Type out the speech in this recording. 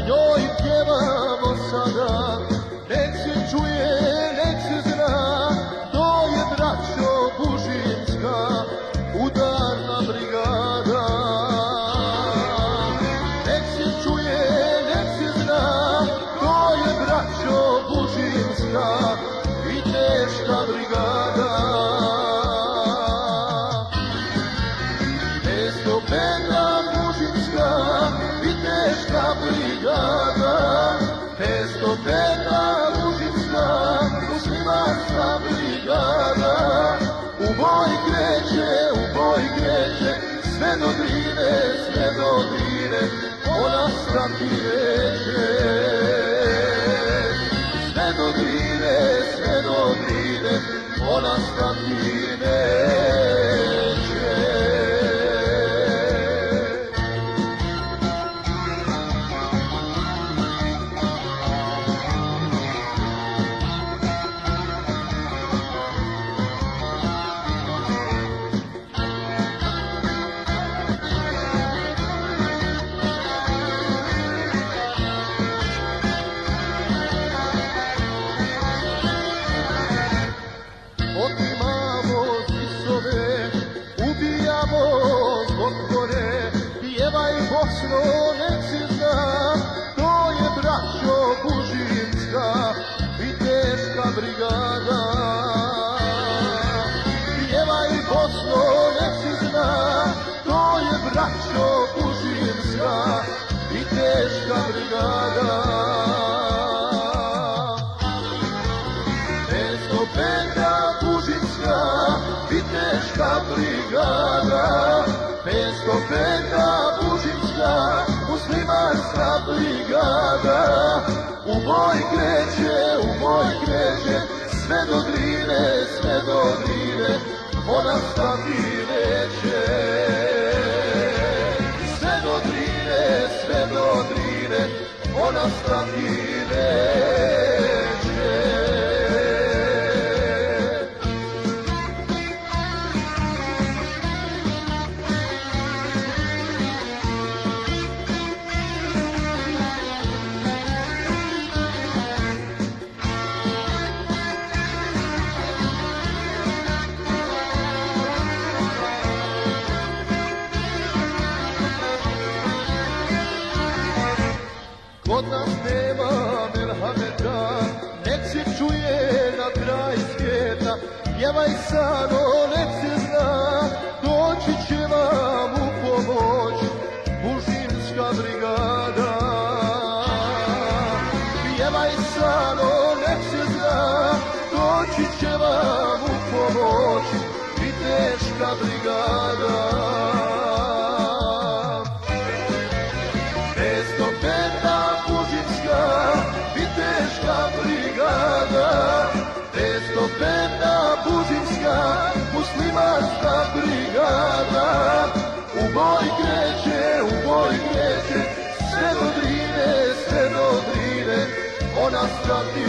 o njoj pjevamo sada, nek se čuje, nek se zna, to je braćo Bužinska, udarna brigada. Nek se čuje, nek se zna, to je braćo Bužinska i teška brigada. Estopenda Bužinska brigada. Estopenda Bužinska, muslimanska brigada. U boj kreće, u boj kreće, sve do drine, sve do drine, ona stati neće. Sve do drine, sve do drine, ona stati neće. Bosno, zna, to je braćo Bužinska i teška brigada. Estopenda Bužinska i teška brigada. Estopenda Bužinska, muslimanska brigada. U boj kreće, ona stati Kod nas nema merhameta, nek se čuje na kraj svijeta, pjevaj sano, nek se zna, doći će vam u pomoć, Bužinska brigada. Pjevaj sano, nek se zna, doći će vam u pomoć, i teška brigada. Ona stati